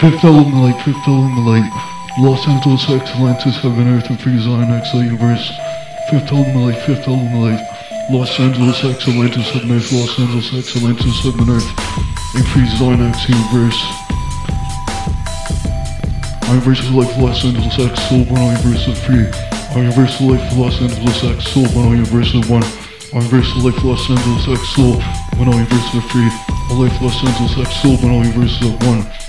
Fifth element, light, fifth element, light. Los Angeles, Atlantis, Heaven, Earth, and Free Zion, X Universe. Fifth element, light, fifth element, light. Los Angeles, Atlantis, Heaven, Earth, Los Angeles, Atlantis, Heaven, Earth, and Free Zion, X Universe. Universal Life, Los Angeles, X Soul, One Universal Free. Universal Life, Los Angeles, X Soul, One Universal One. Universal Life, Los Angeles, X Soul, One Universal Free. Life, Los Angeles, X Soul, One Universal One.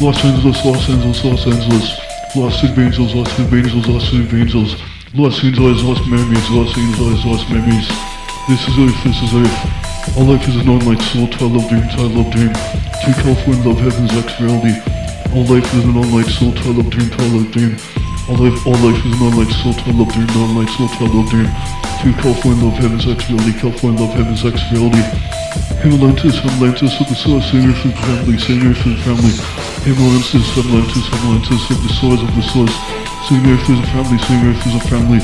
Los Angeles, Los Angeles, Los Angeles, Los Angels, Los Angels, Los Angels, Los Angeles, Lost Memories, Los Angeles, Lost Memories. This is Earth, this is Earth. All life is a non-light soul, I love dream, I love dream. To California, love heaven's X reality. All life is a non-light soul, I love dream, I love dream. All life, all life is a non-light soul, I love dream, non-light soul, I love dream. To California, love heaven's X reality, California, love heaven's X reality. Atlantis, Atlantis of the source, singer for the family, singer for the family. Atlantis, Atlantis, Atlantis of the source of the source. Singer for the family, singer for the family.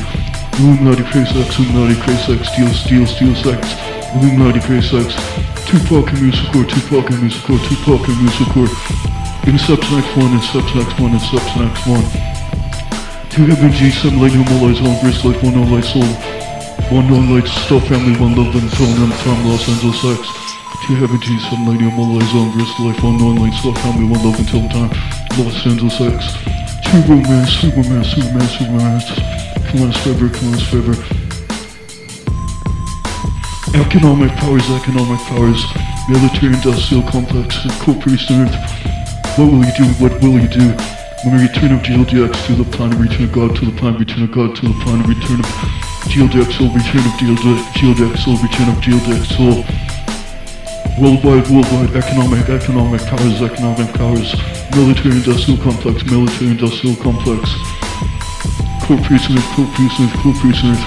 Illuminati Craze X, Illuminati Craze X, Steel, Steel, Steel Sex. Illuminati Craze X. Tupac and Music Core, Tupac and Music Core, Tupac and Music Core. Inception X1, Inception X1, Inception X1. Two Heaven G, Seven Light, Human Lights, All Grace Life, One No Light Soul. One No Light, Still Family, One Love, and Throne, and from Los Angeles X. Two Heaven G, Seven Light, Human Lights, All Grace Life, One No Light, Still Family, One Love, until the time. Los Angeles X. Superman, Superman, Superman. Come on, forever, come on, forever. Economic powers, economic powers. Military industrial complex, corporation earth. What will you do? What will you do? When we return of GLDX to the planet, return of God to the planet, return of God to the planet, return of GLDX soul, return of GLDX soul, return of GLDX soul. Worldwide, worldwide, economic, economic powers, economic powers. Military industrial complex, military industrial complex. Corporation earth, corporation earth, corporation earth.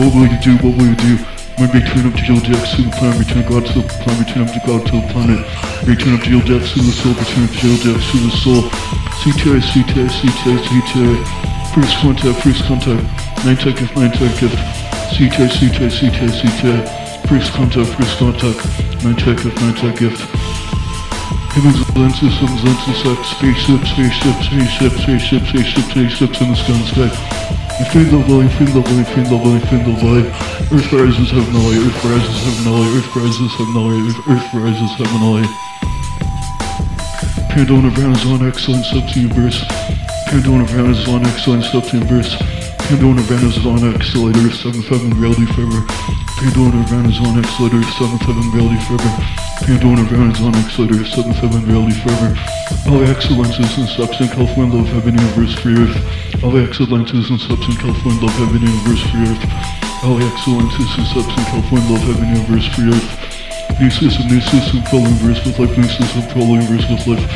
What will you do? What will you do? When return of GLDX to the planet, return God to the planet, return of God to the planet. Return of GLDX to the soul, return of GLDX to the soul. CTI, CTI, CTI, CTI. First contact, first contact. Nine tech gift, nine tech gift. CTI, CTI, CTI, CTI. First contact, first contact. Tech gift, tech gift. Heavens, lenses, heavens, lenses, sex, spaceship, spaceship, spaceship, spaceship, spaceship, spaceships in the sky, in the sky. Infinite love life, infinite love life, infinite love life, infinite love life. Earth rises, heaven alley, earth rises, heaven alley, earth rises, heaven alley, earth rises, heaven alley. Pandora Nirvana's on excellent sub-universe. Pandora Nirvana's on excellent Nirvana's on accelerator, 7-7 reality forever. Pandora Nirvana's on accelerator, 7-7 reality forever. Pandora Nirvana's on accelerator, 7-7 reality forever. All excellences and substance, California, love, heaven, universe, free earth. All excellences and substance, California, love, heaven, universe, free earth. All excellences and substance, California, love, heaven, universe, free earth. New system, new system, full universe with life, new system, full universe with life.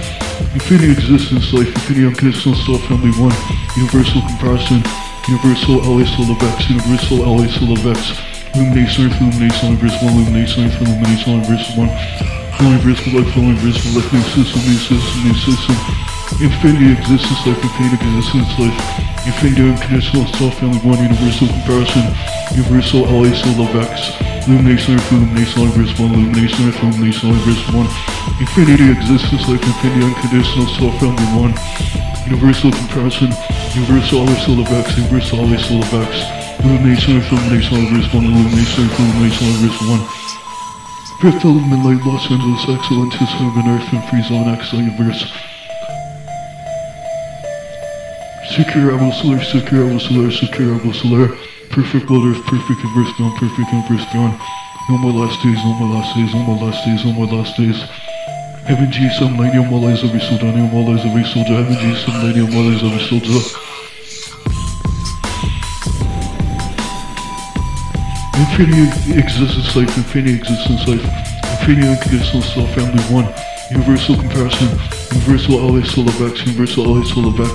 Infinity existence, life, infinity unconditional self, family one, universal comparison, universal LA soul of X, universal LA soul of X, illumination, earth, illumination, universe one, illumination, illumination, universe one, universe life, universe life, new system, new system, new system. Infinity existence, life, infinity existence, life, infinity unconditional self, family one, universal comparison, universal LA soul of X. Illumination Earth, Illumination Universe 1, Illumination Earth, Illumination Universe 1, Infinity Existence, Life, Infinity Unconditional Self, Family 1, Universal Comparison, Universal Always Soul Universal Always Illumination Universe 1, Illumination Earth, Illumination Universe 1, Fifth Element Light, Los Angeles, excellent Excellentis, Heaven, Earth, and Free Zone, X, Universe. Secure Rebel Solar, Secure Rebel Solar, Secure Rebel Solar. Perfect blood earth, perfect inverse beyond, perfect inverse beyond. No more last days, no more last days, no more last days, no more last days. Heaven G, some lady, no more lies every soldier, no more lies every soldier. Heaven G, some lady, no more lies every soldier. Infinity existence life, infinity existence life, infinity unconditional self, family one, universal comparison, universal LA soul of X, universal LA soul of X.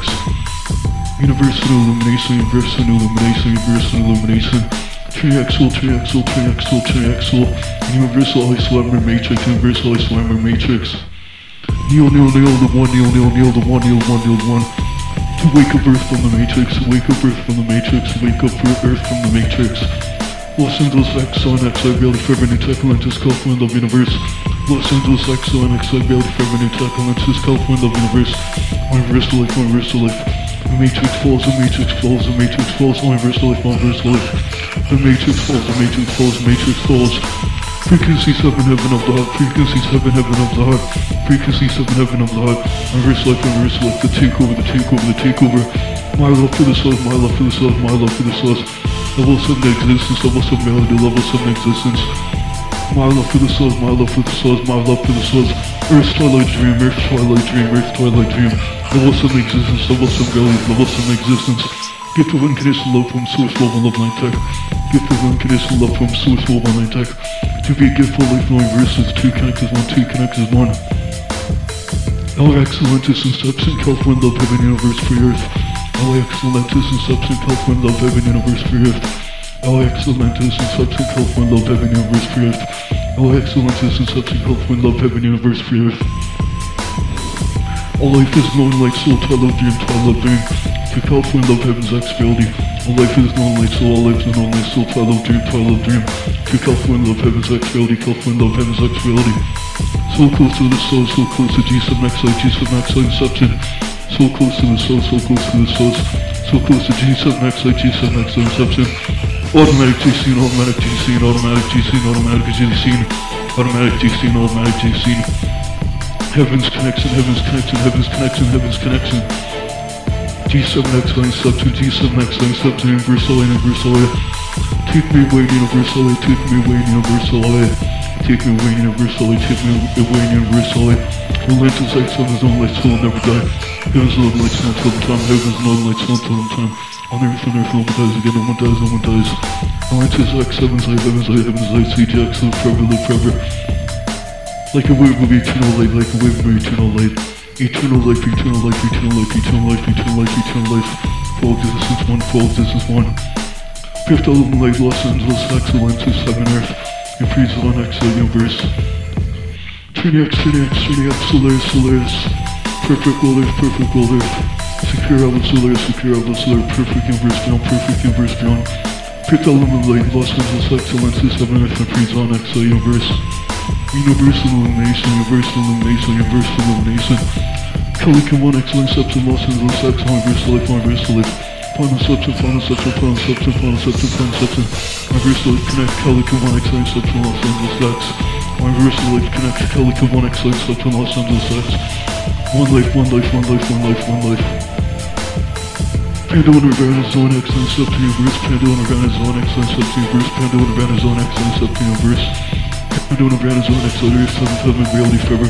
Universal illumination, universal illumination, universal illumination. Triaxle, triaxle, triaxle, triaxle. Universal isolamber matrix, universal isolamber matrix. Neo, neo, neo, the one, neo, neo, neo, the one, neo, one, neo, the one. Wake up Earth from the matrix, wake up Earth from the matrix, wake up Earth from the matrix. Los Angeles X, I barely new tech lenses, California love universe. Los Angeles X, I barely new tech lenses, California love universe. Universal life, universal life. The Matrix falls, the Matrix falls, the Matrix falls, universal life, universal life. The Matrix falls, the Matrix falls, the Matrix falls. Frequency seven heaven of the heart, frequency seven heaven of the heart, frequency seven heaven of the heart. Universal life, universal life, the takeover, the takeover, the takeover. My love for the source, my love for the source, my love for the source. Level 7 existence, level 7 melody, level 7 existence. My love for the source, my love for the source, my love for the source. Earth twilight dream, Earth twilight dream, Earth twilight dream. Level 7 existence, level 7 melody, level 7 existence. Gift of unconditional love from Source Love and Love Line Tech. Gift of unconditional love from Source Love and Line Tech. To be a gift for life knowing verses, 2 connect as 1, 2 connect as 1. Our excellentis and steps in California love heaven universe free earth. Our excellentis and in California love heaven universe earth. Our excellentis and in California love heaven universe earth. Our excellentis and in California love heaven universe earth. All life is known like soul, twilight dream, twilight dream. To California love heaven's expiality. All life is known like soul, all life is known like soul, twilight dream, twilight dream. To California love heaven's expiality, California love heaven's expiality. So close to the soul, so close to G sub X I, G sub X I inception. So close to the soul, so close to the source. So close to G sub X I, G sub X I inception. Automatic G scene, automatic G scene, automatic G scene, automatic G scene, automatic G scene, automatic G scene. Heaven's connection, heaven's connection, heaven's connection, heaven's connection. G7X line substance, G7X line substance, universal universal. Take me away, universal take me away, universal. Take me away, universal take me away, universal line. Relentless light, sun is on light, soul will never die. Heaven's love light, sun till the time, heaven's love light, sun till the time. On earth, on earth, no one dies again, no one dies, no one dies. Relentless X, heaven's light, heaven's light, heaven's light, CGX, live forever, live forever. Like a wave of eternal light, like a wave of eternal light. Eternal life, eternal life, eternal life, eternal life, eternal life, eternal life. Full existence one, full existence one. Fifth element light, Los Angeles, excellence is heaven, earth. And freeze on X, universe. Trini X, Trini X, Trini X, Solaris, Solaris. Perfect world perfect world. Secure element Solaris, secure element Solaris. Perfect universe beyond, perfect universe beyond. Fifth element light, Los Angeles, excellence is heaven, earth. And freeze on X, universe. Universal illumination, universal illumination, universal illumination. Kelly one excellent substance, Los Angeles X, universal life, universal life. Final substance, final substance, final substance, final substance, final substance. Universal life connect, Kelly can one excellent substance, Los Angeles X. Universal life connect, Kelly can one excellent substance, Los Angeles X. One life, one life, one life, one life, one life. Panda Nirvana Zone Excellent Substance Universe, Panda Nirvana Zone Excellent Substance Universe, Panda Nirvana Zone Excellent Substance Universe. Pandora Brand Zone Accelerator, 7th Heaven Reality Forever.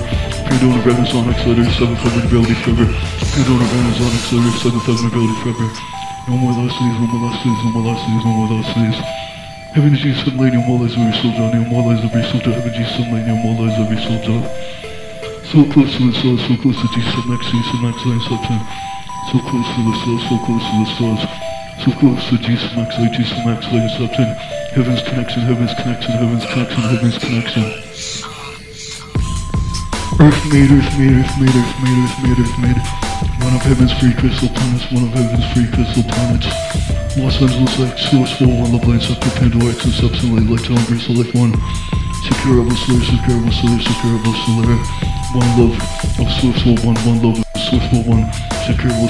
Pandora Brand Zone Accelerator, 7th Heaven Reality Forever. Pandora Brand Zone Accelerator, 7th Heaven Reality Forever. No more lost cities, no more lost cities, no more lost cities, no more lost cities. Heaven G sunlight, no more lies every no more lies every soul down. Heaven G sunlight, no more lies every soul down. So close to the soul, so close to G sub next, G sub next line substance. So close to the soul, so close to the source. So close to G sub next line, G sub next line substance. Heaven's connection, heaven's connection, heaven's connection, heaven's connection. Earth made, earth made, earth made, earth made, earth made, earth made. One of heaven's free crystal planets, one of heaven's free crystal planets. Los Angeles X, Source 4, one love line, Sector Pandora X, and Light, Light, Universal Life 1. Secure Rebel Solar, Secure Rebel Solar, Secure Rebel Solar. One love of Source 4, one, one love of Source 4, one.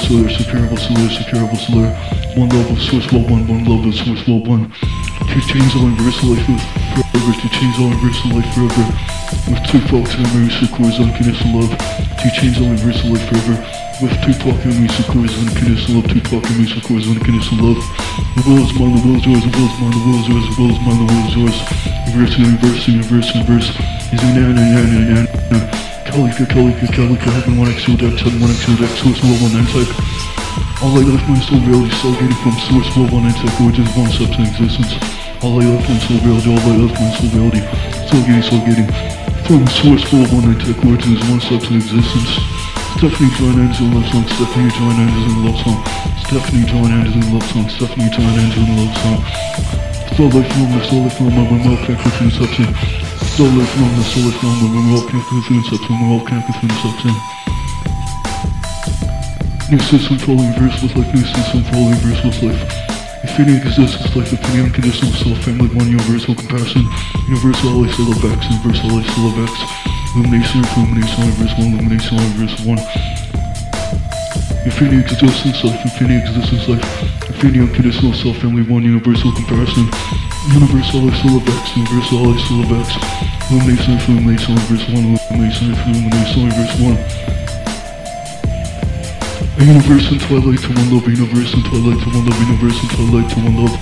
Solar, Secure Rebel Solar, Secure Solar. One love of Source 4, one, one love of Source 4, one. To change all universal life forever, to change all universal life forever. With Tupac and Marisa Core's unconditional love. To change all universal life forever. With Tupac and Marisa Core's unconditional love. Tupac and Marisa Core's unconditional love. The world is mine, the world is yours, the world is mine, the world is yours, the world is mine, the world is yours. Universe, universe, universe, universe. Is in na na na na na. Kalika, Kalika, Kalika, Heaven 1 X, Deck, 7 1 X, Deck, Source 1 1 Tech. All I left my soul reality stargating from Source 1 1 Tech, origins of one substance existence. All I left my soul reality, all I left my soul reality. Stargating, stargating. From Source 4 1 Tech, origins of one substance existence. Stephanie John Anderson love song, Stephanie John Anderson love song, Stephanie John Anderson love song, Stephanie John Anderson love song. Soul life the soul life my mouth connected to the substance. Life from the soul life from my mouth connected to the my mouth connected to the substance. New system all universe with life, new system all universe with life. Infinity existence, life, infinity, unconditional self, family, one, universal compassion, universal, always, still of X, universal, always, still of X, illumination, illumination, universal, one, illumination, universal, one. Infinity existence, life, infinity existence, life, infinity, unconditional self, family, one, universal comparison, universal, always, still of X, universal, always, still of X, illumination, illumination, universal, one, illumination, illumination, universal, one. A universe in twilight to one love, a universe in twilight to one love, a universe in twilight to one love.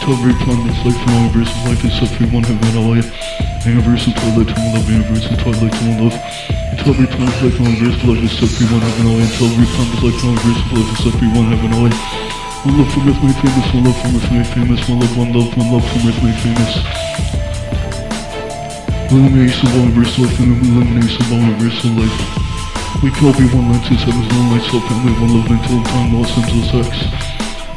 To every planet is life and all universe of life is suffering one heaven and light. A universe in twilight to one love, a universe in twilight to one love. To every planet life and all universe of life is suffering one heaven and light. To every planet life and all universe of life is suffering one heaven and light. One love from earth made famous, one love from earth made famous, one love, one love, one love from earth made famous. Illumination of all universe life and illumination of all universe life. We can all be one light, two sevens, one light, soul family, one love until time, Los Angeles X.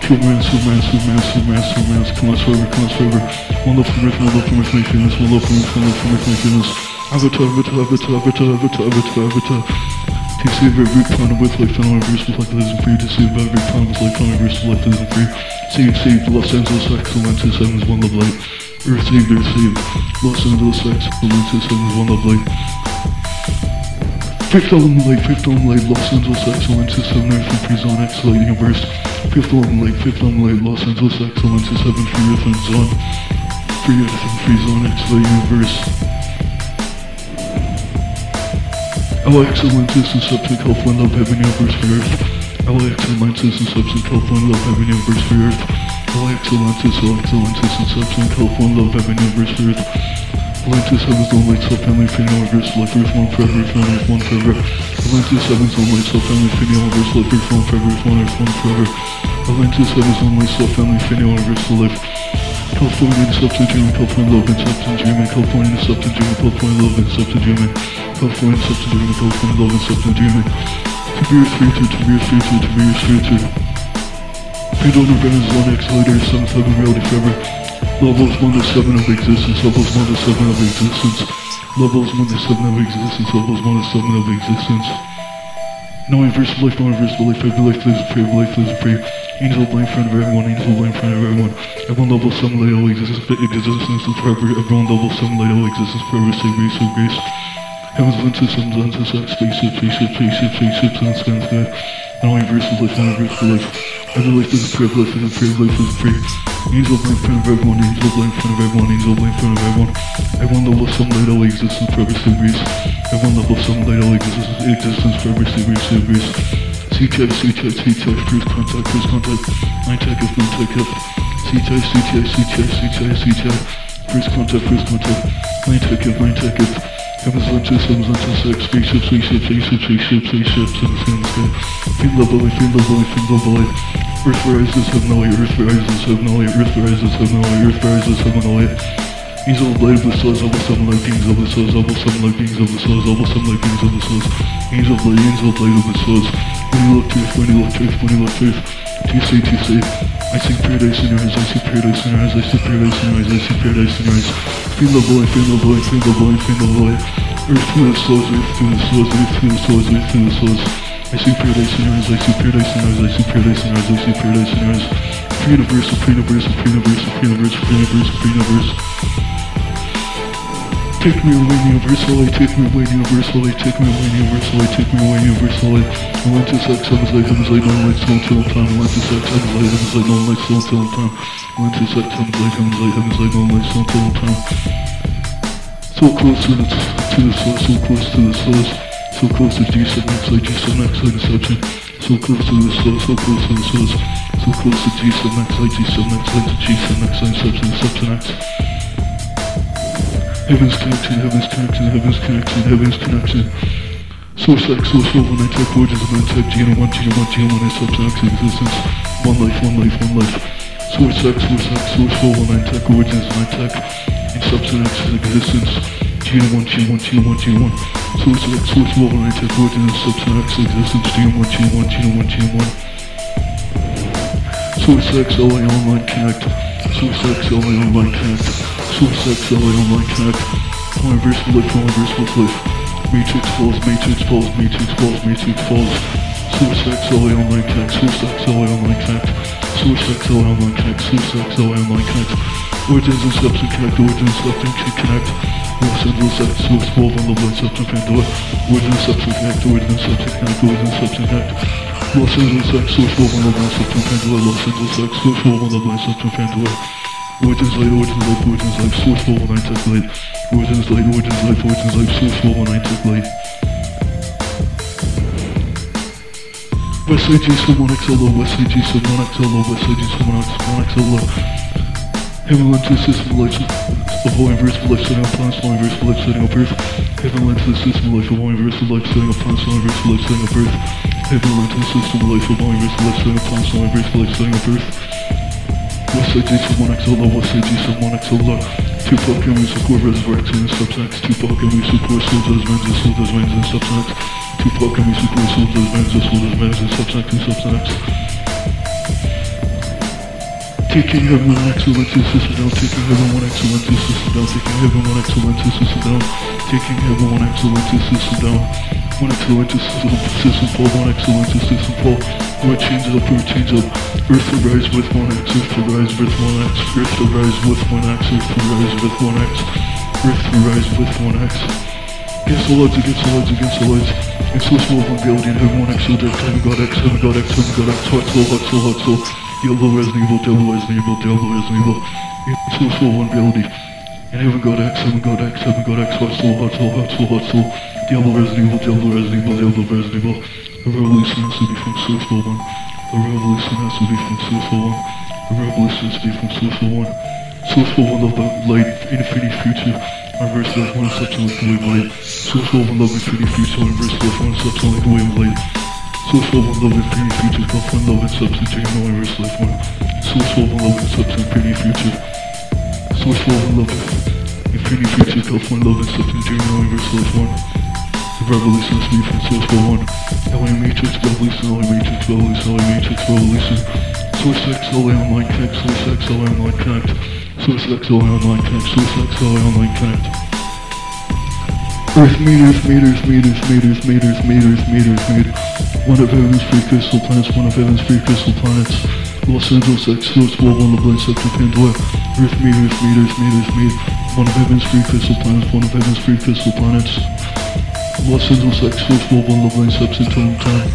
Kill man, Superman, Superman, Superman, Superman, come on forever, come on forever. One love from earth, one love from earth, make famous, one love from earth, one love from earth, make famous. Avatar, avatar, avatar, avatar, avatar, avatar, avatar. To save every with life and all universe with life that isn't free. To save every life and all universe with life that isn't free. Save, save, Los Angeles X, Atlantis, Sevens, one love light. Earth saved, Earth saved. Los Angeles X, Atlantis, Sevens, one love light. Fifth element light, fifth element light, Los Angeles excellence is seven earth and free zone, X light universe. Fifth element light, fifth element light, Los Angeles excellence is seven free earth and zone. Free earth and free zone, X light universe. LA excellence is in substance, health, one love, heaven, universe for earth. LA excellence is in substance, health, one love, heaven, universe for earth. LA excellence is, LA excellence is in substance, health, one love, heaven, universe for earth. Atlantis Heaven's Own Light, Self Family, Infinity Universe, Life, Earth, One Forever, Earth, Earth, One Forever. Atlantis Heaven's Own Light, Self Family, Infinity Universe, Life, Earth, One Forever, Earth, Earth, One Forever. Atlantis Heaven's Own Light, Self Family, Infinity Universe, Life. California and substance dreaming, California love and substance dreaming, California and substance dreaming, California love and substance dreaming, California and substance dreaming, California love and substance dreaming. To be your future, to be your future, to be your future. Freedom of Revenge, One seventh heaven, reality forever. Levels 1 to 7 of existence, levels 1 to 7 of existence, levels 1 to 7 of existence, levels 1 to 7 of existence. No universe of life, no universe of life, every life lives free, every life lives free. Angel blame in front of everyone, angel blame in front of everyone. Everyone level 7 light, all existence, existence is forever, everyone level 7 light, all existence forever, save grace, save grace. Heavens, lenses, suns, lenses, sex, spaceships, spaceships, spaceships, spaceships, and sky, and sky. And all universe of life, no universe of life. Every life is free, every life is free, every life is free. Angel blame in front of everyone, angel blame in front of everyone, angel blame in front of everyone. Everyone level 7 light, all existence forever, grace. Everyone level 7 light, all existence, existence forever, save grace. C-check, C-check, first contact, first contact. Nine-check if, nine-check if. C-check, C-check, C-check, C-check. First contact, first contact. Nine-check if, nine-check if. Heavens, lenses, heavens, lenses, sex, spaceships, spaceships, spaceships, spaceships, spaceships, in the sky, in the sky. Feel love, light, feel love, light, feel love, light. Earth rises, heaven, light, earth rises, heaven, light, earth rises, heaven, light, earth rises, heaven, light. Angel of light of the stars, almost seven light beings of the stars, almost seven light beings of the stars, almost seven light beings of the stars. Angel of light, angel of light of the stars. When you look to earth, when you look to earth, when you look to. To to. I see paradise in your eyes, I see paradise in your eyes, I see paradise in your eyes, I see paradise in your eyes. Feel the light, feel the light, feel the light, feel the light. Earth through the stars, earth through the stars, earth through the stars, earth through the stars. I see paradise in your eyes, I see paradise in your eyes, I see paradise in your eyes, I see paradise in your eyes. Free universe, free universe, free universe, free universe, free universe, free universe. Take me away, universal light, take me away, universal light, take me away, universal light, take me away, universal light. Atlantis X, heavens light, heavens light, non light, soul till time. Atlantis X, heavens light, heavens light, non light, soul till time. Atlantis X, heavens light, heavens light, heavens light, non light, soul till time. So close to the, to the source, so close to the source, so close to G7 X light, G7 X light inception. So close to the source, so close to the source, so close to G7 X light, G7 X light, to G7 X light inception, inception X. Heaven's connection, heaven's connection, heaven's connection, heaven's connection. Source X, source soul, one tech, origins of tech, genome one, genome one, genome one, substance existence. One life, one life, one life. Source X, source X, source soul, one tech, origins of tech, in substance existence. Genome one, genome one, genome one, genome one. Source X, source soul, one tech, origins of existence. Genome one, genome one, genome one, genome one. Source X, LA Online Connect. Source X, LA Online Connect. Source X, LA Online Connect. Polyverse life, polyverse with life. Matrix falls, matrix falls, matrix falls, matrix falls. Source X, LA Online Connect, Source X, LA Online Connect, Source X, LA Online Connect, Source X, LA Online Connect, Origins and Steps Connect, Origins, Steps and Connect, Los Angeles X, Source 12 on the Blood, Steps and Pandora, Origins, Steps Connect, Origins, Steps Connect, Origins, Steps Connect, Los Angeles X, Source 12 on the Blood, Steps and Pandora, Los Angeles X, Source 12 on the Blood, Steps and Pandora, Origins Light, Origins Light, Origins Light, Source 12 on 9 Tech Light, Origins Light, Origins Light, Origins Light, Source 12 on 9 Tech Light. Westside G1 XLO, Westside G1 XLO, Westside G1 XLO. Heaven lent to the system of life of all inversible life setting up planets, all inversible life setting up Earth. Heaven lent to the system of life of all inversible life setting up planets, all inversible life setting up Earth. Heaven lent to the system of life of all inversible life setting up planets, all inversible life setting up Earth. Westside G1 XLO, Westside G1 XLO. Tupac and we support X and Subsex. Tupac and we support Soldiers, Men's, Soldiers, Men's, and Subsex. Tupac and we support Soldiers, Men's, Soldiers, Men's, and Subsex and Subsex. Taking heaven one excellent to system down, taking heaven one excellent to system down, taking heaven one excellent to system down, taking heaven one excellent to system down, one to system, system fall, one excellent to system fall, one change up, earth change up, earth to rise with one X, earth to rise with one X, earth to rise with one X, earth to rise with one X, earth to rise with one X. Against the odds, against the odds, against the odds. It's so small one building, heaven one X, so dead, heaven God X, heaven God X, heaven God X, hot soul, hot soul, hot soul. Diablo Resident Evil, Diablo Resident Evil, Diablo Resident Evil. It's so small one building. And heaven God X, heaven God X, heaven God X, hot soul, hot soul, hot soul, hot soul. Diablo Resident Evil, Diablo Resident Evil, Diablo Resident Evil. The revolution has to be from Source 1. The revolution has to be from Source 1. The revolution has to be from Source 1. Source 1 of the light, infinity future. Our verse life one such like the way of light. Source 1 love infinity future. Our verse life one such like the way of light. Source 1 love infinity future. Golf one love and substance. You know our verse life one. Source 1 love and substance. Infinity future. Source 1 love infinity future. Golf one love and substance. You know our verse one. The revolution is me from Source 1. LA Matrix Revolution. LA Matrix Revolution. LA Matrix Revolution. Source X, LA Online Connect, Source X, LA Online Connect, Source X, LA Online Connect, Source X, LA Online Connect. Earth meters, meters, meters, meters, meters, meters, meters, meters. One of heaven's free crystal planets, one of heaven's free crystal planets. Los Angeles X, Source 12, one of Blind Sector Pandora. Earth meters, meters, meters, meters. One of heaven's free crystal planets, one of heaven's free crystal planets. Los Angeles X, Source 12, one of Blind Steps in Total Time.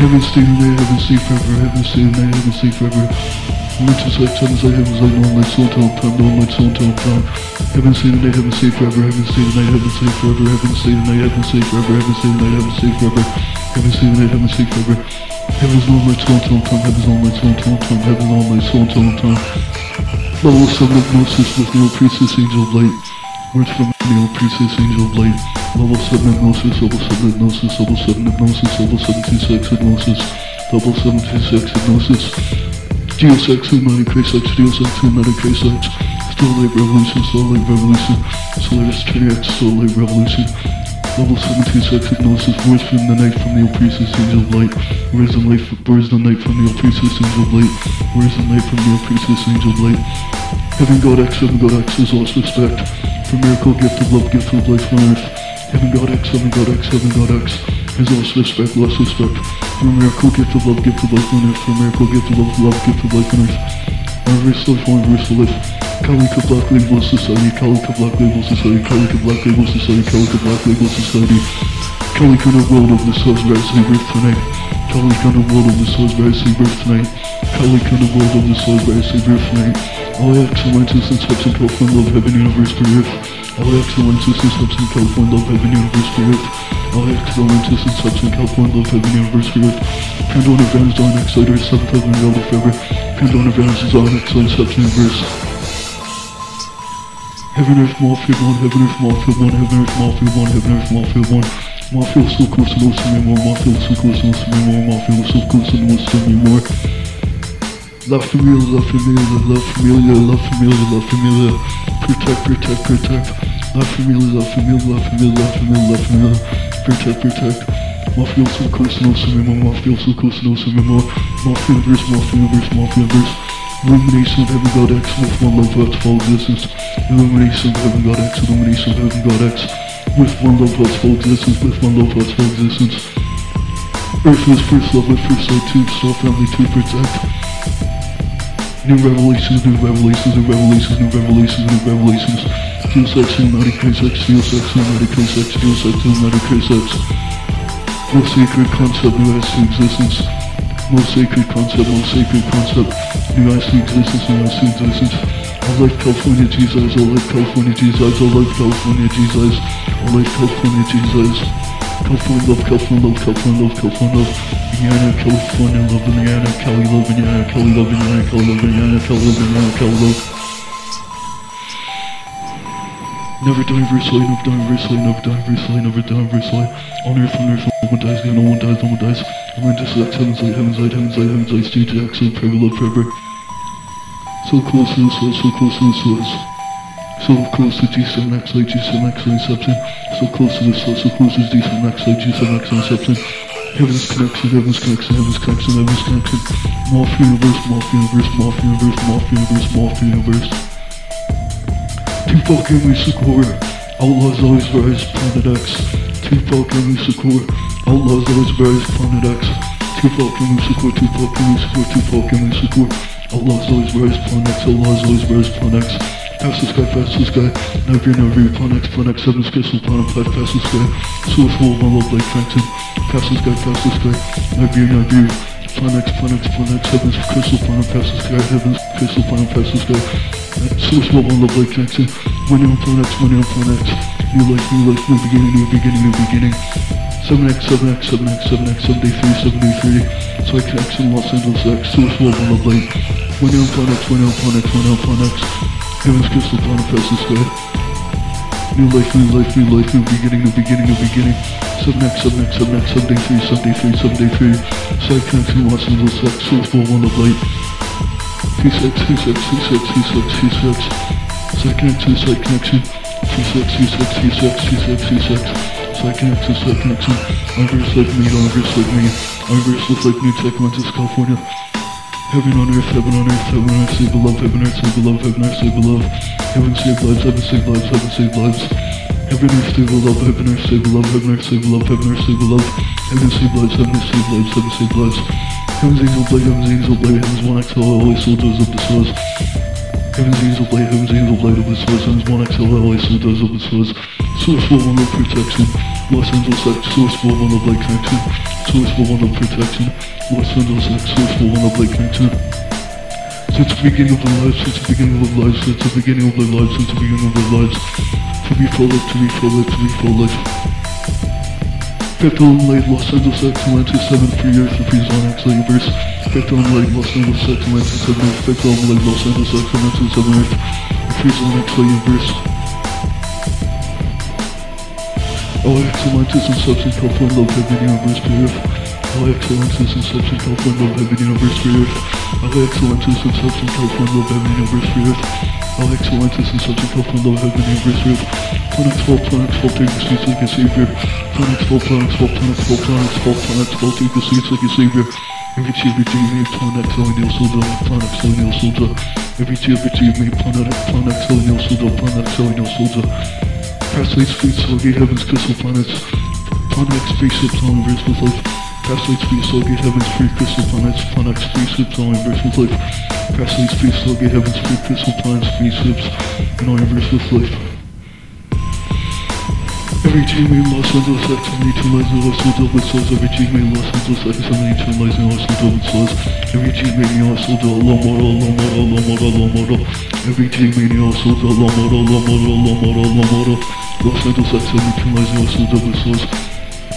Heaven stay today, heaven stay forever, heaven stay tonight, heaven stay forever. Riches like heavens like heavens like no light soul till time, no light soul till time. Heaven stay today, heaven stay forever, heaven stay tonight, heaven stay forever, heaven stay tonight, heaven stay forever, heaven stay tonight, heaven stay forever. Heaven stay tonight, heaven stay forever. Heaven's no light soul till time, heaven's no light soul till time, heaven's no light soul till time. Level 7 hypnosis with Neo Priestess Angel of Light. Words from Neo Priestess Angel of Light. Level 7 hypnosis, level 7 hypnosis, level 7 hypnosis, level 726 hypnosis, level 726 hypnosis. Deus Ex Humanity Crasex, Deus Ex Humanity Crasex. Starlight Revolution, Starlight Revolution, Solaris X, Starlight Revolution. Level 726 hypnosis, words from the night from the Priestess Angel of Light. Words the night, words the night from the Priestess Angel of Light. Words the night from the Priestess Angel of Light. Heaven God X, Heaven God X is lost respect. For miracle, gift of love, gift of life on earth. Heaven God X, Heaven God X, Heaven God X is lost respect, lost respect. For miracle, gift of love, gift of life on earth. For miracle, gift of love, love, gift of life on earth. Verse of life. Kalika Black Label Society, Kalika Black Label Society, Kalika Black Label Society, Kalika Black Label Society. In the world of the soul's rising birth tonight. In the world of the soul's rising birth tonight. In the world of the soul's rising birth tonight. All excellences and steps in California, love heaven, universe, to earth. All the excellences and steps in California, love heaven, universe, to earth. All excellences and steps in California, love heaven, universe, to earth. Pandora Advance, Dawn, Exciter, seventh heaven, reality forever. Pandora Advance is on excellent steps in universe. Heaven, earth, Mafia 1, Heaven, earth, Mafia 1, Heaven, earth, Mafia 1, Heaven, earth, Mafia 1. Mafia so close to us to me more, Mafia so close to us to me more, Mafia so close to us to me more. La familia, la familia, la familia, la familia, la familia. Protect, protect, protect. La familia, la familia, la familia, la familia, la familia. Protect, protect. Mafia so close to us to Mafia so close to to more. Mafia verse, Mafia verse, Mafia verse. Illumination of heaven God X with one love of all existence. Illumination of heaven God X, illumination of heaven God X. With one love thoughts full existence, with one love thoughts full existence. Earth is first love at first sight, two star family to protect. New revelations, new revelations, new revelations, new revelations, new revelations. Feel sex, humanity, K-sex, feel sex, humanity, K-sex, feel sex, humanity, K-sex. Most sacred concept, new to existence. Most sacred concept, most sacred concept. New to existence, new to existence. I like California Jesus, I like California Jesus, I like California Jesus, I like California Jesus. California love, California love, California love, California love. Indiana, California love, Indiana, Cali love, Indiana, Cali love, Indiana, Cali love, Indiana, Cali love, Indiana, Cali love. Never die versely, never die versely, never die versely, never die versely. On earth, on earth, no one dies, no one dies, no one dies. Atlantis, X, Heaven's Light, Heaven's Light, Heaven's Light, Heaven's Light, Steve Jackson, forever, love, forever. So close to the source, so close to the source. So close to G7X light, G7X light inception. So close to the source, so close to G7X light, G7X inception. Heaven's connection, heaven's connection, heaven's connection, heaven's connection. Morph universe, morph universe, morph universe, morph universe, morph universe. Tupac and Sakura. Outlaws always rise, Planet X. Tupac and Sakura. Outlaws always rise, Planet X. Tupac and Sakura, Tupac and Sakura, Tupac and Sakura. Outlaws always rise, Planet X. Outlaws always rise, Planet X. Sky, pass the sky. Never, never, Planet X, Planet X, Seven's Crystal, Planet 5, pass the sky. Source wall, my love. Pass the sky, pass the sky. Never, never, Planet X, Planet X, Planet X, Heaven's Crystal, Planet, the sky. Heaven's Crystal, Planet, pass the wall, my love, like Jackson. Money on Planet X, money on Planet X. New life, new life, new beginning, new beginning, new beginning. 7x, 7x, 7x, 7x, 7day 3, 7day 3. Psych X in Los Angeles X. Wall, my love, like. Money on Planet X, money on Planet X, money on Planet X. Heaven's crystal planet past the sky. New life, new life, new life, new beginning, new beginning, new beginning. 7x, 7x, 7x, 7day 3, 7day 3, 7day 3. Side connection, Los Angeles X, source full one of light. P6, P6, P6, P6, P6. Side connection, side connection. P6, P6, P6, P6, P6. Side connection, side connection. Universe like me, universe like me. Universe look like New Tech, Atlantis, California. Heaven on earth, heaven on earth, heaven on earth, save the love, heaven on earth, save the love, heaven on earth, save the love. Heaven save lives, heaven save lives, heaven save lives. Heaven on earth, save the love, heaven on earth, save the love, heaven on earth, save the love, heaven on earth, save the love. Heaven save lives, heaven save lives, heaven save lives. Heaven's angel blade, heaven's angel blade, heaven's one XL, always soldiers of the source. Heaven's angel blade, heaven's angel blade of the source, heaven's one XL, always soldiers of the source. Source for one of protection. Los Angeles X, source for one of light connection. Source for one of protection. Los Angeles X, source for one of light connection. Since the beginning of their lives, since the beginning of their lives, since the beginning of their lives, since the beginning of their lives. To be for life, to be for life, to be for life. Element light, Los Angeles X, Atlantis 7, free Earth, and X, universe. Light, Los Angeles X, Atlantis 7, Earth. Fifth light, Los Angeles X, Atlantis 7, Earth. and Free Zone X, universe. Atlantis and love, heaven, universe, free Earth. Oh, Atlantis and substance, love, heaven, universe, Earth. Oh, Atlantis and substance, California, love, heaven, universe, free Earth. Oh, Atlantis and substance, California, love, heaven, universe, free Earth. Planets fall, planets fall, take the seats like a savior. Planets fall, planets fall, planets fall, planets fall, planets fall, take the seats like a savior. Every T, every G, me, planet X, L, Neil Soldier, planet X, L, Neil Soldier. Every T, every G, me, planet planet X, L, Neil Soldier, planet X, L, Neil Soldier. Past lights, feet, Stargate, heavens, crystal planets. Planet X, spaceships, all inverse with life. Lights, feet, Stargate, heavens, free crystal planets. Planet X, spaceships, all inverse with life. Lights, feet, Stargate, heavens, free crystal planets, spaceships, and all inverse with. Every team in Los Angeles X, I'm neutralizing Los Angeles Stars. Every team in Los Angeles X, I'm neutralizing Los Angeles Stars. Every team in Los Angeles, low model, low model, low model, low model. Every team in Los Angeles, low model, low model, low model, low model. Los Angeles X, I'm neutralizing Los Angeles Stars.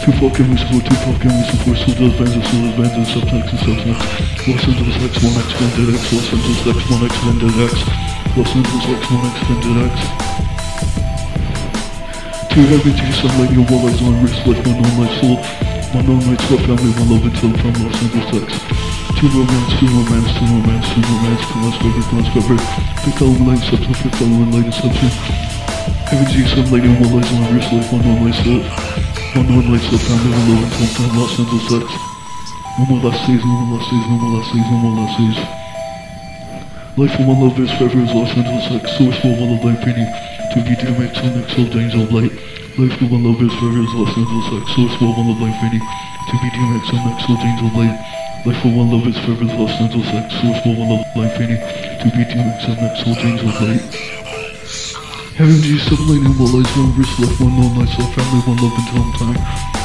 Two fucking we support, two fucking we support, soldiers, bands and and subtext and subtext. Los Angeles X, 1X, Vended X, Los Angeles X, 1X, Vended X. Los Angeles X, 1X, Vended X. Two heavy G, sunlight, your wall eyes on wrist, like my known light soul. My known light soul family, my love until from Los Angeles X. Two romance, two romance, two romance, two romance, two last pepper, two last pepper. Fifth element light, substance, fifth element light, substance. Heavy G, sunlight, your wall eyes on wrist, like my known light soul. Quando a noite soltar meu louco, contando lá sendo sete. Vamos lá seis, vamos lá seis, vamos lá seis, vamos lá seis. Life one love is forever is lost source for one of life painting. To be dear makes an excel days of light. Life one love is forever is lost until sex, source for one of life painting. To be dear makes an excel of light. Life for one love is forever is lost source for one of life. To be dear of light. Heaven G suddenly knew what lies over select one all night soul, family one love until I'm time.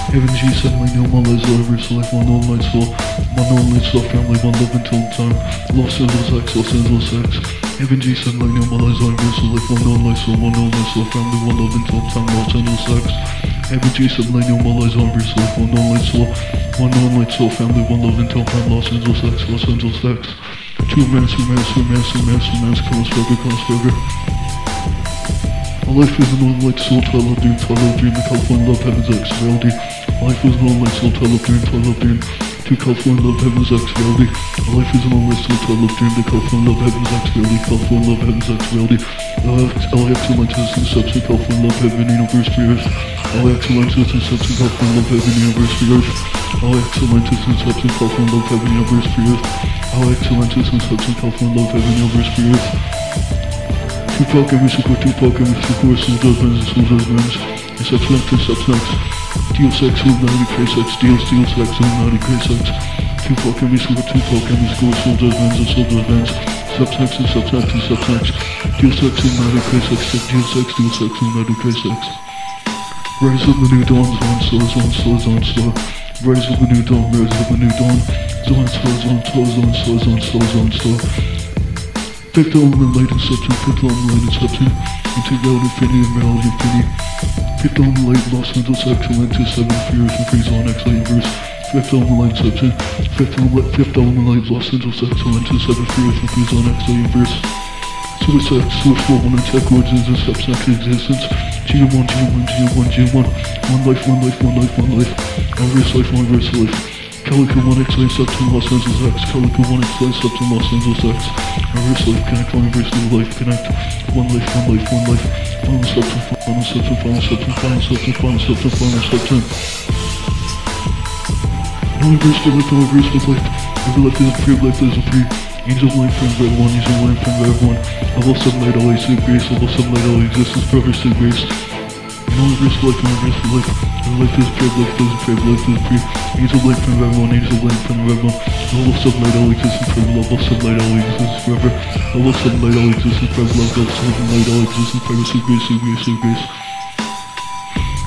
Heaven G suddenly knew what lies over select one all night soul, one all night soul, family one love until I'm time. Los Angeles X, Los Angeles X. Heaven G suddenly knew what lies over select one all night soul, one all night soul, family one love until I'm time. Los Angeles X. Heaven G suddenly knew what lies over select one all night soul, one all night soul, family one love until time. Los Angeles X, Los Angeles X. Two men, two men, two men, two men, two men, comes forever, comes forever. Life is an online sort I love doing, I love doing, the California love heavens XLD. Life is an online sort I love doing, I love doing, to California love heavens XLD. Life is an online sort I love doing, the California love heavens XLD, California love heavens XLD. LAX Alliance is the California love heaven universe fears. LAX Alliance is the California love heaven universe fears. LAX Alliance is the California love heaven universe fears. LAX Alliance is the California love heaven universe earth pipoca, músico, pipoca, músico, são duas bandas, são duas bandas. É substance, é substance. Deal sex, lunário, cray sex, deal, deal sex, lunário, cray sex. Pipoca, músico, pipoca, músico, são duas bandas, são duas bandas. Substance, substance, substance. Deal sex, lunário, cray sex, deal sex, deal sex, lunário, cray sex. Rise up the new dawn, Zone, slow, zone, slow, zone. slow. Rise up the new dawn, rise up the new dawn. Zone, slow, zone, slow, zone, slow, zone, slow, slow. Fifth element, light inception, fifth element, light inception. Into reality, infinity, and reality, infinity. Fifth element, light, Los Angeles, excellent, to seven fears, and freeze on, X universe. Fifth element, light inception. Fifth element, fifth element, light, Los Angeles, excellent, to seven fears, and freeze on, X universe. Suicide, source for one attack origins and subsex existence. G1, G1, G1, G1. One life, one life, one life, one life. Reverse life, one life. Calico 1 X light substance Los Angeles X. Calico 1 X light substance Los Angeles X. Reverse life, connect, one reverse new life, connect. One life, one life, one life. Final substance, final substance, final substance, final substance, final substance, final substance. Reverse to life, reverse to life. Every life is a free, life is a free. Angel of light from everyone, angel of light from everyone. Level 7 light, always save grace. Level 7 light, always existence, forever save grace. No reverse life, no reverse to life. Every life is free, life is free, life is free. Angel of light from everyone, angel of light from everyone. Level 7 light, always existence, forever. Level 7 light, always existence, forever. Level 7 light, always existence, forever. Level 7 light, always existence, forever. Save grace, save grace, save grace.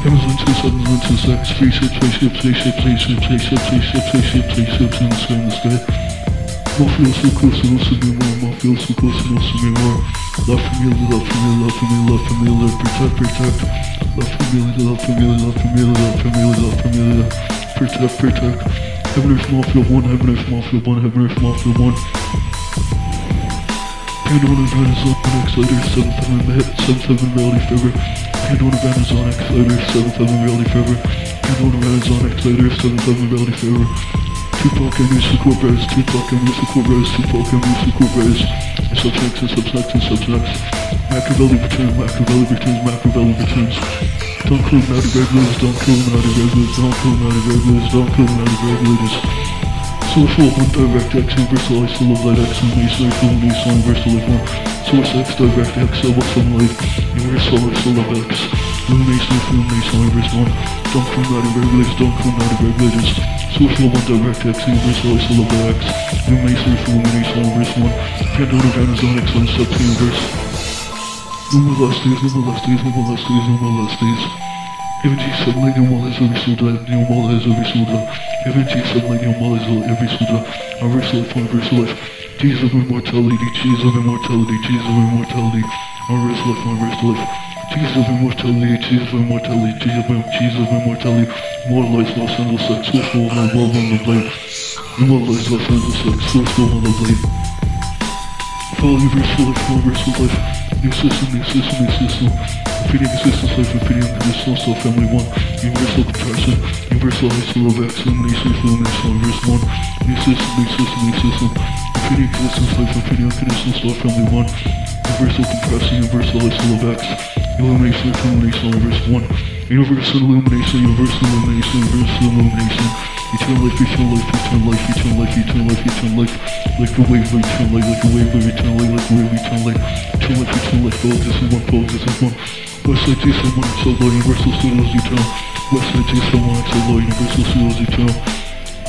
Heavens into sevens into sex, spaceships, spaceships, spaceships, spaceships, spaceships, spaceships, spaceships, spaceships in the sky, in the sky. More feels so close to us to me more, more feels so close to us to me more. Love family, love family, love family, love family, love protect, protect. Love family, love family, love family, love family, love family, protect, protect. Heaven Earth Mafia 1, Heaven Earth Mafia 1, Heaven Earth Mafia 1. Pandora Venazon Exciter, 7th Heaven, 7th Heaven Reality Fever. Pandora Venazon Exciter, 7th Heaven Reality Fever. Pandora Venazon Exciter, 7th Heaven Reality Fever. Two fucking musical verse, two fucking musical verse, two fucking musical verse. And subtracts and subtracts and subtracts. Machiavelli returns, Machiavelli returns, Machiavelli returns. Don't kill naughty regulars, don't kill naughty regulars, don't kill naughty regulars, don't kill naughty regulators. Social one direct X universal I still love that X and Ace life one Ace on universal life one. Source X direct X I love some life. Universal I still love X. Roommates, no roommates, however it's. Don't come out of regulars, don't come out of regulators. Social one direct X, universe always full of X. Roommates, no roommates, however it's gone. Pandora Venus on X, on sub universe. No more last days, no more last days, no more last days, no more last days. MG sublight, no more lies, every soldier, new more lies, every soldier. MG sublight, no more lies, every soldier. A verse life, one verse life. Jesus of immortality, Jesus of immortality, Jesus of immortality. Our rest life, our rest life. Jesus of immortality, Jesus of immortality, Jesus of, Jesus of immortality. More life, Los Angeles, sex, source for one, love on the blade. Immortalize Los Angeles, sex, source one, the blade. Follow universal life, universal life. New system, new system, new system. Infinity existence, life, infinity unconditional self, family one. Universal comparison, universal ice, love, illumination, illumination, universe one. New system, new system, new system. Infinity existence, life, infinity unconditional self, family one. Universal comparison, universal ice, love, X. Illumination, illumination, universe one. Universal illumination, universal illumination, universal illumination. Eternal life, eternal life, eternal life, eternal life, eternal life, eternal life. Like a wave of eternal light, like a wave of eternal light, like a wave of eternal light. Eternal life, eternal life, all this is one, all this is one. Westside G7 1 Solo Universal Studios Eternal. Westside G7 1 Solo Universal Studios Eternal.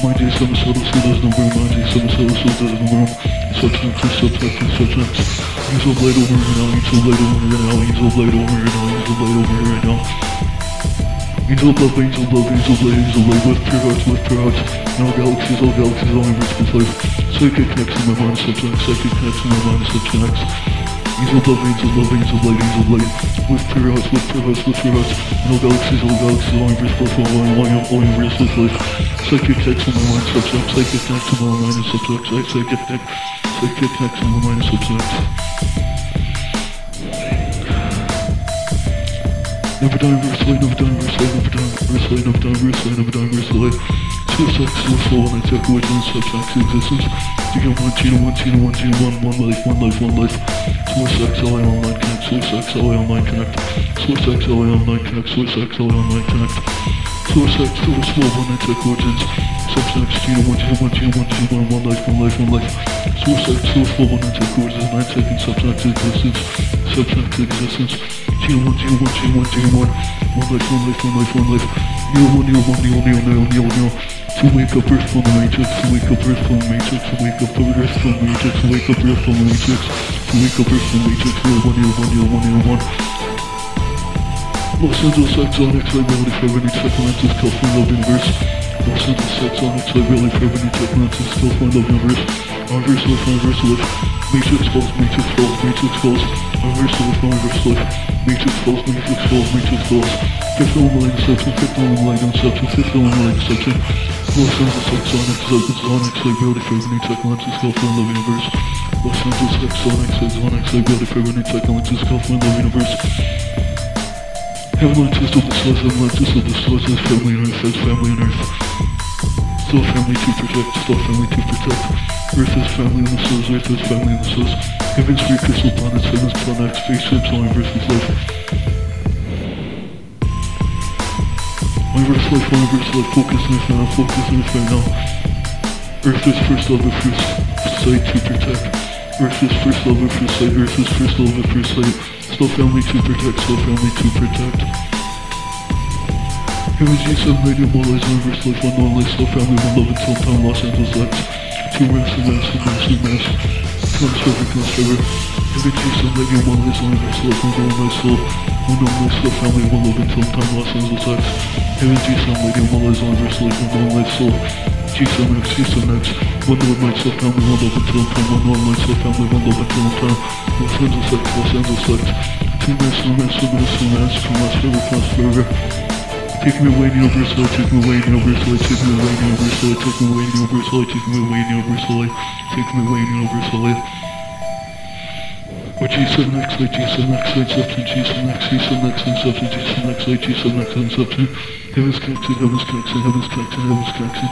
Mind J7 Solo Studios no room. Mind J7 Solo Studios no room. Subtext, subtext, subtext. Use a blade over here now. Use a blade over here now. Use a blade over here now. Use a blade over here right now. Angel love, angel love, angel light, angel light, with pure hearts, with pure hearts. And all galaxies, all galaxies, all universes, life. Psychic connects in my mind, subtext, psychic connects in my mind, subtext. Angel of love, angel of love, angel of light, angel of light. With pure hearts, with pure hearts, with pure hearts. All galaxies, all galaxies, all universes, life, all, all, all, all universes, life. Psychic in my mind, psychic in my mind, psychic psychic in my mind. Never die, reverse light, never die, reverse light, never die, reverse light, never die, never die. Suicide, one attack, origin, subtext, existence. You get one, Gina, one, Gina, one, Gina, one, one life, one life, one life. Source X, LA Online Connect, Source X, LA Online Connect. Source X, LA Online Connect, Source X, LA Online Connect. Source X, Source Small, one attack, origins. Subtext, Gina, one, Gina, one, Gina, one, Gina, one, one life, one life, one life. Source X, Source Small, one attack, origins, nine seconds, subtext, existence. Subtext, existence. Gina, one, Gina, one, Gina, one, Gina, one. One life, one life, one life, one life. Neo, one, Neo, one, Neo, Neo, Neo, Neo, Neo. To wake up Earth from the Matrix, to wake up Earth from the Matrix, to wake up Earth from the Matrix, to wake up Earth from the Matrix, to wake up Earth from the Matrix. Neo, one, Neo, one, Neo, one, Neo, one. Los Angeles Exonics, I really forever need Sacramento's California Love Universe. Los Angeles Exonics, I really forever need Sacramento's California Love Universe. Reverse life, reverse life. Matrix falls, Matrix falls, Matrix falls. Reverse life, reverse life. Matrix falls, Matrix falls, Matrix falls. Fifth element inception, fifth element inception, fifth element inception. Los Angeles Exonics, Exonics, I really forever need Sacramento's California Love Universe. Los Angeles Exonics, I really forever need Sacramento's California Love Universe. Heaven Atlantis of the stars, Heaven Atlantis of the stars, as family on earth, as family on earth. Still family to protect, still family to protect. Earth is family in the stars, earth is family in the stars. Heaven's free crystal planets, heaven's planet, spaceships, all universe is life. Universe life, universe life, focus on earth now, focus on earth right now. Earth is first love first sight to protect. Earth is first love first sight, Earth is first love first sight. Still family to protect, still family to protect. Heaven's G7 Radio Mobile Universe Life One One Life Still Family One Love Until Time Los Angeles X Two Mass and Mass and Mass and Mass Comes Forever Comes Forever G7 Radio One Life Universe Life One One Life Soul One One Life Still Family One Love Until Time Los Angeles X Heaven's G7 Radio One Life Universe Life One One Life Soul G7X, G7X, One Love Still Family One Love Until Time One Light Still Family One Love Until Time Los Angeles X, Los Angeles X Two Mass, Two Mass, Two Mass, Two Mass, Two Mass, Forever, Comes Forever Take me away, universal, take me away, universal, take me away, universal, take me away, universal, take me away, universal, take me away, universal. Or G7X, like G7X, like substance, G7X, G7X, and substance, G7X, like G7X, and substance. Heaven's connection, heaven's connection, heaven's connection, heaven's connection.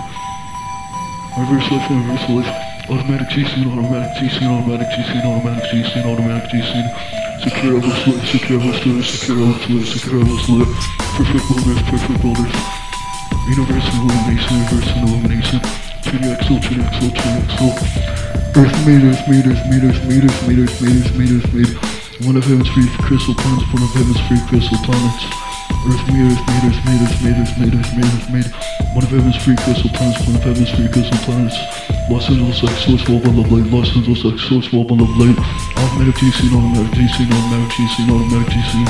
Reverse life, reverse life. Automatic G-Scene, automatic G-Scene, automatic G-Scene, automatic G-Scene, automatic G-Scene. Secure Evo Slur, secure Evo Slur, secure Evo Slur, secure Evo Slur. Perfect builders, perfect builders. Universal illumination, universal illumination. 3DXL, 3DXL, 3DXL. Earth meters, meters, meters, meters, meters, meters, meters, meters. One of heaven's free crystal planets, one of heaven's free crystal planets. Earth meters, meters, meters, meters, meters, meters, meters. One of heaven's free crystal planets, one of heaven's free crystal planets. Los Angeles X, source wall, of light. Los Angeles X, source wall, of light. Automatic GC, automatic GC, automatic GC, automatic GC.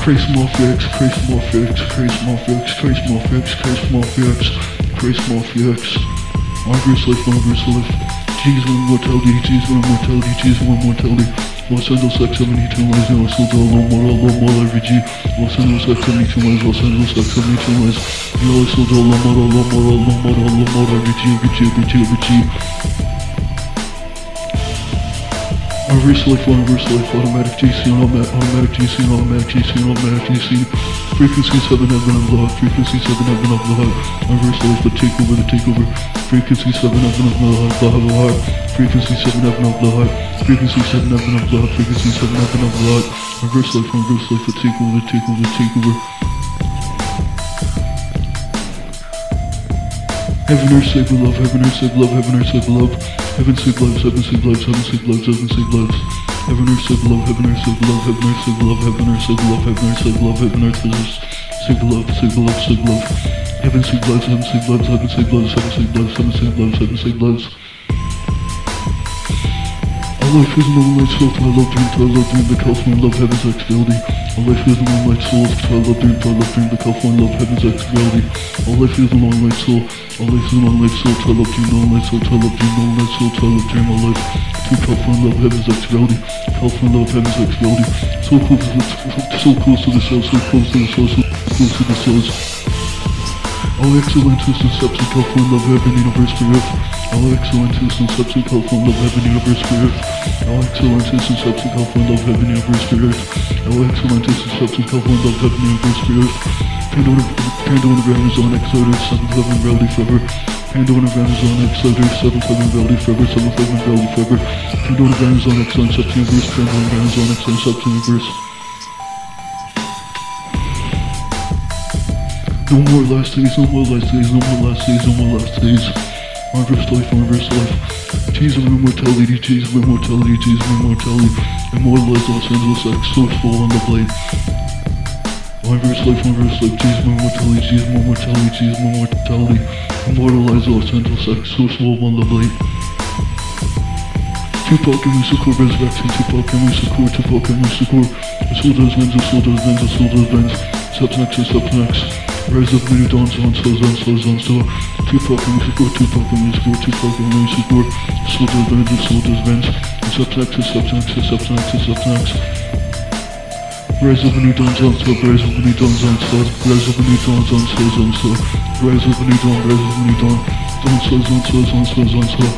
Crazy Mafia X, Crazy Mafia X, Crazy Mafia X, Crazy Mafia X, Margaret's life, Margaret's life. G's one mortality, G's one mortality, G's one mortality. Los Angeles X 72 lies, no, still do low more, low more every G. Los Angeles X 72 lies, Los Angeles X 72 lies. You know, still do low more, low more, low more, low more every G, every G, every G, every G. Reverse life, reverse life, automatic GC, automatic, automatic oh, GC, automatic GC, automatic GC. Frequency 7 heaven of heart, frequency 7 heaven of heart. Reverse life, the takeover, the takeover. Frequency 7 heaven of the heart, the heart. Frequency 7 heaven of heart, frequency 7 heaven of heart, frequency 7 heaven of the heart. Reverse life, reverse life, the takeover, the takeover, the takeover. Heaven earth save love, heaven earth save love, heaven earth save love. Heaven save lives, heaven save lives, heaven save lives, heaven save lives. Heaven, earth, save love, heaven, earth, save love, heaven, earth, save love, heaven, earth, save love, heaven, earth, save love, heaven, earth, save love, save love, save love. Heaven, save lives, heaven, save lives, heaven, save lives, heaven, save lives, heaven, save lives, heaven, save lives life is no light soul. I love dream, I love dream, the California love heaven's externality. All life is no light soul. I love dream, I love dream, the California love heaven's externality. All life is no light soul. all life is no light soul. I love dream, no light soul. I love dream, no light soul. I love dream, all life. To California love heaven's externality, California love heaven's externality. So close to the, so close to the source, so close to the source, so close to the source. All excellence is the steps of California love heaven, universe to earth. Our excellent is in substance, California love, heaven, universe, earth. Our excellent is in substance, California love, heaven, universe, earth. Our excellent is in substance, California love, heaven, universe, earth. Pandora, Pandora, Amazon, Exodus, 7th heaven, reality, forever. Pandora, Amazon, Exodus, 7th heaven, reality, forever, 7th heaven, reality, forever. Pandora, Amazon, Exodus, substance, universe, Pandora, Amazon, Exodus, substance, universe. No more last days, no more last days, no more last days, no more last days. My verse life, my verse life. Cheese of immortality, cheese of immortality, cheese of immortality. Immortalize Los Angeles X, sourceful on the blade. My verse life, my verse life. Cheese of immortality, cheese of immortality, cheese of immortality. Immortalize Los Angeles X, sourceful on the blade. Tupac and Lucifer Resurrection, Tupac and Lucifer, Tupac and Lucifer. Soldier's Vengeance, Soldier's Vengeance, Soldier's Vengeance. Subnex and Subnex. Rise up, mini dons, on souls, on souls, on souls. Two fucking music, go, two fucking music, go, two fucking music, go. Soldiers, vengeance, soldiers, venge. Subtext, subtext, subtext, subtext. Rise up, mini dons, on souls, rise up, mini dons, on souls. Rise up, mini dons, on souls, on souls. Rise up, mini dons, rise up, mini dons. On souls, on souls, on souls, on souls.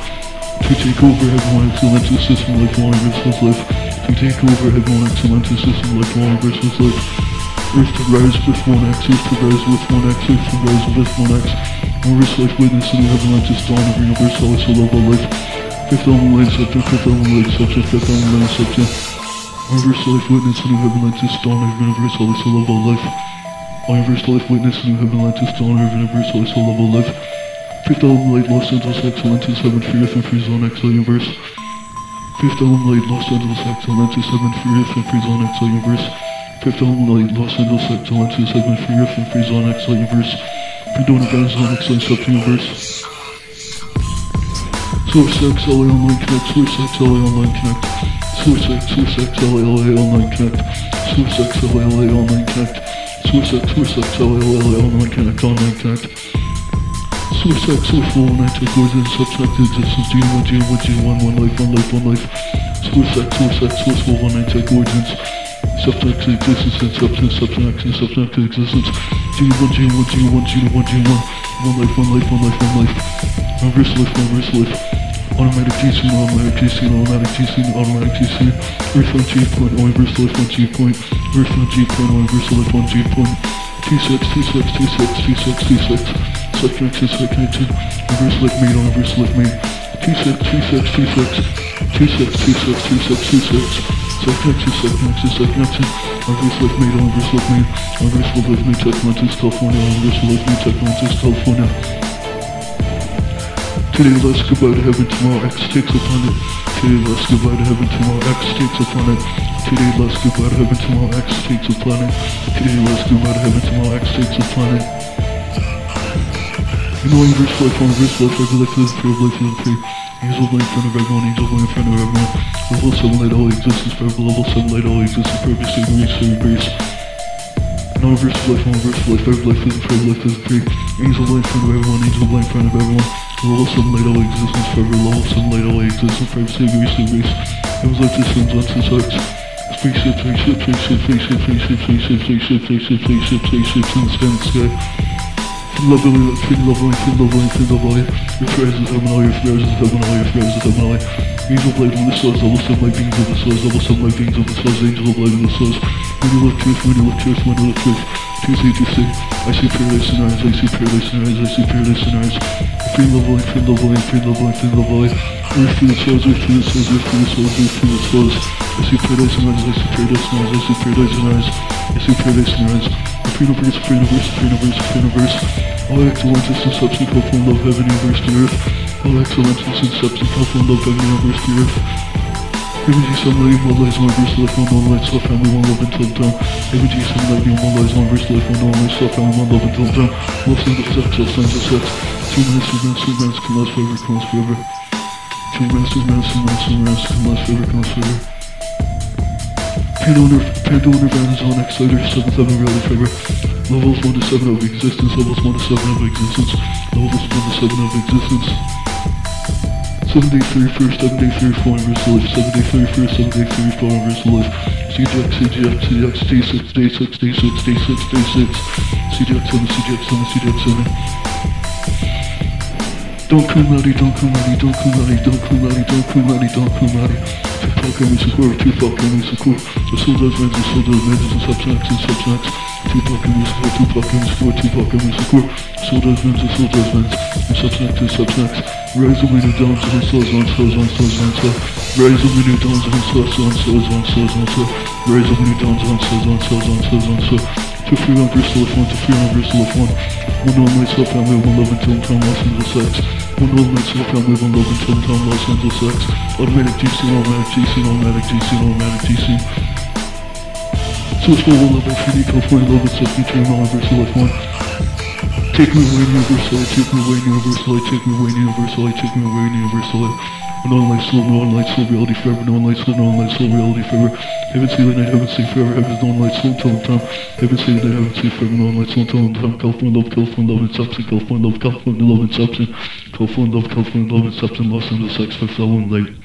To take over, everyone, excellence, excellent system, life, long, versus life. To take over, everyone, excellence, excellent system, life, long, versus life. Earth to rise with one X, Earth to rise with one X, Earth to rise with one X. Reverse life witness in the Atlantis dawn of universal iso love of life. Fifth element lane subject, fifth element lane subject, fifth element lane subject. Reverse life witness in the Atlantis dawn of universal iso love of life. Reverse life witness in the Atlantis dawn of universal iso love of life. Fifth element light, Los Angeles Excellentis, heaven, free earth, and free zone, X universe. Fifth element light, Los Angeles Excellentis, heaven, free earth, and free zone, X universe. Element light, Los Angeles Excellentis, heaven, free earth, and free zone, X universe. Pandora, Amazon, X universe. Source X, LA Online Connect, Source X, LA Online Connect. Source X, Source X, LA, LA Online Connect. Source X, LA, LA Online Connect. Source X, Source X, LA, LA Online Connect, Online Connect. Source X, Source 4, 9 tech origin, subtract existence, G1, G1, G1, one life, one life, one life. Source X, Source X, Source 4, 1 9 tech origins. Subtract existence substance, subtract and subtract existence. G1, G1, G1, G1, G1. One life, one life, one life, one life. Reverse life, reverse life. Automatic GC, automatic GC, automatic GC, automatic GC. Earth on G point, oh, reverse life on G point. Earth on G point, oh, reverse life on G point. T6, T6, T6, T6, T6. Select connection, select connection. Reverse life made on reverse life made. T6, T6, T6. T6, T6, T6, T6. Suck Nexus, suck Nexus, suck Nexus. I'm like me, I'm like me. I'm like me, Tech Mountains, California. I'm like me, Tech Mountains, California. Today let's go by to heaven, tomorrow X takes upon it. Today let's go by to heaven, tomorrow X takes upon it. Today let's go by to heaven, tomorrow X takes upon it. Today let's go by to heaven, tomorrow X takes upon it. You know, I'm just like, I'm just like, I'm just like, I'm just like, I'm just like, Angels way in front of everyone, angels way in front of everyone. Level 7 light all existence forever, level 7 light all existence forever, save grace, save grace. No reverse life, no reverse life, every life is free, life is free. Angel way in front of everyone, angel way in front of everyone. Level 7 light all existence forever, level 7 light all existence forever, save grace, save grace. It was like this, it was like this, X. Spaceship, spaceship, spaceship, spaceship, spaceship, spaceship, spaceship, spaceship, spaceship, spaceships in the sky, in the sky. Feel lovely, feel lovely, feel lovely, feel Lovely, spin lovely, spin lovely, spin lovely. Rephrase Your prayers are the terminology, rephrase the terminology. Angel blade on the source, I will send my beings on the source, I will send my beings on the source, angel blade on the source. When you look truth, when you look truth, when you look truth. Tuesday, I see paradise in eyes, I see paradise in eyes, I see paradise in eyes. Free lovely, free lovely, free lovely, free lovely. Defensores, defensores, defensores, defensores. Respeito as normas, respeito as normas, respeito as normas, respeito as normas. Free universe, free universe, free universe, free universe. All excellence is inseparable from love, heaven, universe, the earth. All excellence is inseparable from love, heaven, universe, the earth. ABG Sunlight, one lies, one verse, life, one, one life, family, one love, until down. ABG Sunlight, one lies, one verse, life, one, life, love, family, one love, until down. Love signs of sex, love signs of sex. Two minutes, two minutes, two minutes, can last forever, can last forever. Forever, can last forever. Panda Panda Van is on Exciter, 7th Heaven Rally Forever. Levels 1 to 7 of existence, levels 1 to 7 of existence, levels 1 to 7 of existence. 7 day 31st, 7 day 34 inverse life, 7 day 31st, 7 day 34 inverse life. CGX, CGX, CGX, D6, D6, D6, D6, D6, CGX 7, CGX 7, CGX 7. Don't Kumari, don't Kumari, don't Kumari, don't Kumari, don't Kumari, don't Kumari. Tupac Tupac and Misakura. The soul does men's, the soul does men's, and subsacts and subsacts. Tupac and Misakura, Tupac and Misakura, Tupac and Misakura. Soul does men's, the soul does men's, and subsacts and subsacts. Rise of winter dawns and slows on, slows on, slows on, slows. Rise of winter dawns and slows on, slows on, slows on, slows. Rise of winter dawns and slows on, slows on, slows on, slows. To free on Bristol of one, to free on Bristol of one. One all night self family, one love until time, Los Angeles sex. One all night self family, one love until time, Los Angeles sex. Automatic GC, automatic GC, automatic GC, automatic GC. Source one love, infinity, California love, and self featuring all Bristol of one. Take me away, universal, take me away, universal, take me away, universal, take me away, universal. No one light soul, no one light soul, reality forever, no one light soul, no one light soul, reality forever. Heaven see the night, heaven see forever, heaven's no one light soul, till time. Heaven see the night, heaven see forever, no one light soul, till time. California love, California love, substance, California love, California love, substance. California love, California love, and substance, Los Angeles sex, fifth element, late.